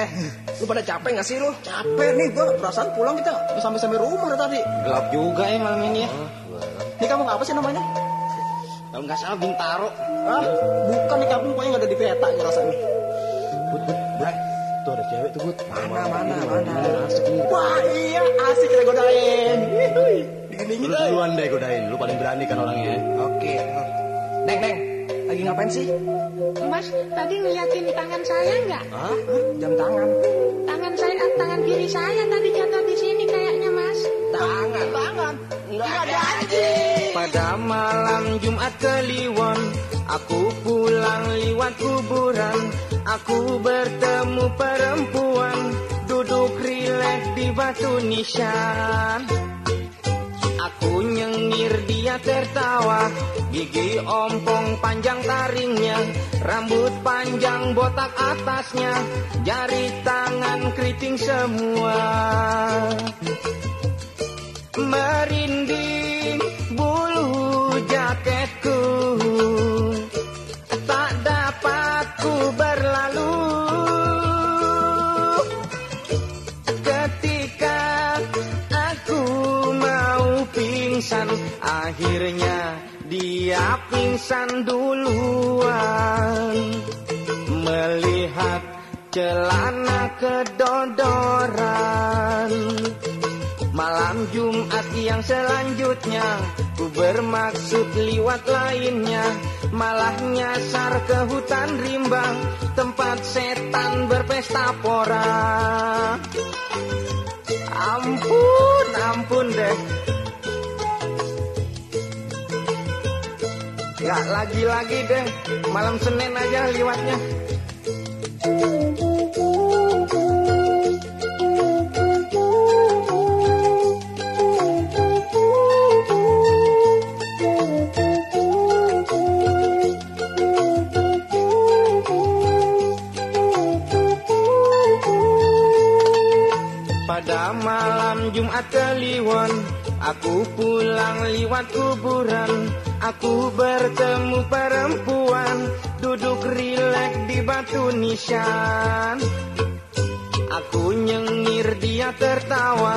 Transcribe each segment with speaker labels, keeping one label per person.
Speaker 1: Eh, lu pada capek gak sih lu?
Speaker 2: Capek nih gua, perasaan pulang kita nggak sampai-sampai rumah tadi.
Speaker 3: Gelap juga ya malam ini ya.
Speaker 2: Ini kamu apa sih namanya?
Speaker 3: Kalau nggak salah Bintaro.
Speaker 2: Hah? Bukan nih kampung pokoknya nggak ada di peta nih rasanya.
Speaker 1: Bud, bud, bud. Tuh ada cewek tuh, bud.
Speaker 2: Mana, mana, mana.
Speaker 1: Asik nih.
Speaker 2: Wah iya, asik kita godain. Dingin-dingin
Speaker 1: Lu duluan deh godain, lu paling berani kan orangnya.
Speaker 2: Oke. Neng, Neng, lagi ngapain sih?
Speaker 4: Mas, tadi ngeliatin tangan saya nggak?
Speaker 1: Hah?
Speaker 2: Jam tangan.
Speaker 4: Tangan saya, tangan kiri saya tadi jatuh di sini kayaknya, Mas.
Speaker 2: Tangan, tangan. Enggak ada anjing.
Speaker 3: Pada malam Jumat Kliwon Aku pulang lewat kuburan Aku bertemu perempuan Duduk rileks di batu nisan tertawa Gigi ompong panjang taringnya Rambut panjang botak atasnya Jari tangan keriting semua. Merinding Akhirnya dia pingsan duluan. Melihat celana kedodoran. Malam Jumat yang selanjutnya Ku bermaksud liwat lainnya. Malah nyasar ke hutan rimba Tempat setan berpesta pora. Ampun, ampun deh Gak lagi-lagi deh. Malam Senin aja liwatnya Pada malam Jumat Kliwon Aku pulang liwat kuburan. Aku bertemu perempuan Duduk rileks di batu nisan. Aku nyengir dia tertawa.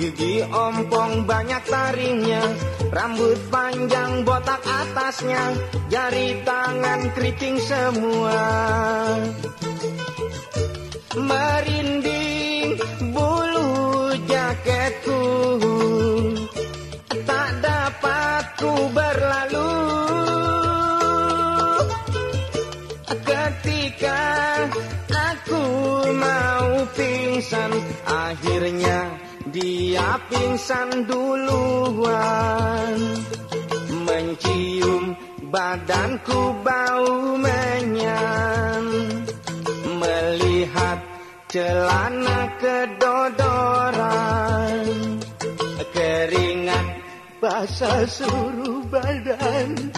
Speaker 3: Gigi ompong banyak taringnya. Rambut panjang botak atasnya. Jari tangan keriting semua. Merinding ku berlalu. Ketika aku mau pingsan Akhirnya dia pingsan duluan. Mencium badanku bau menyan. Melihat celana rasa suruh badan